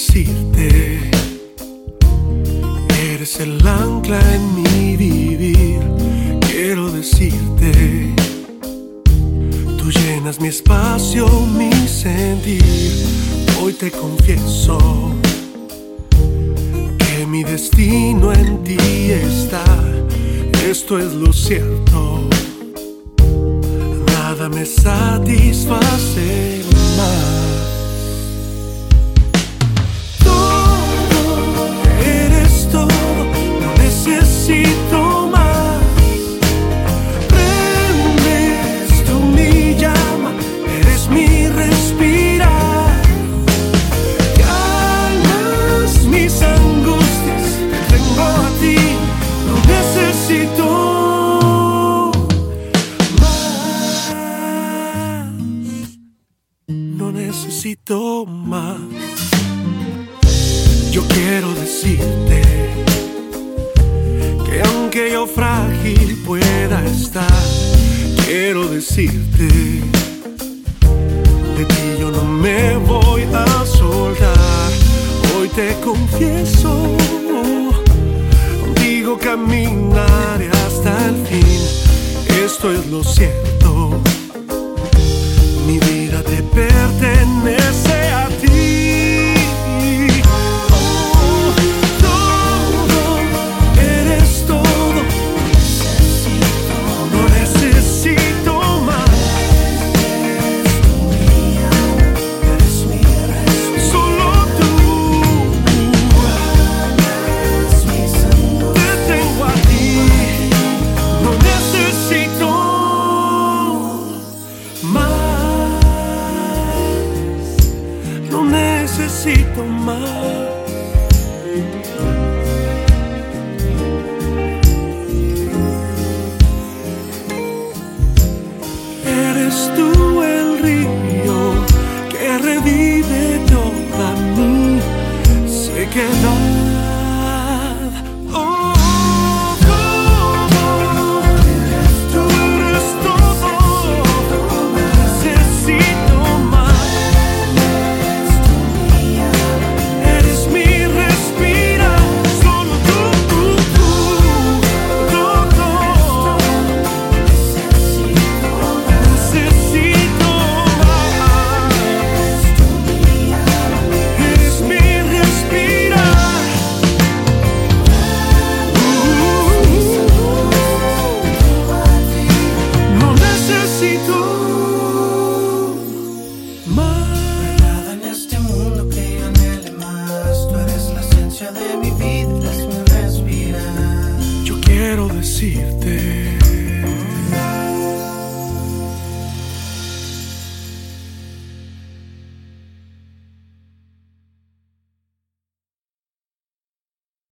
decirte, eres el ancla en mi vivir. Quiero decirte, tú llenas mi espacio, mi sentir. Hoy te confieso que mi destino en ti está. Esto es lo cierto. Nada me satisface más. Más. Yo quiero decirte que aunque yo frágil pueda estar, quiero decirte, de ti yo no me voy a soltar. Hoy te confieso, contigo caminaré hasta el fin. Esto es lo cierto, No necesito más. quiero decirte.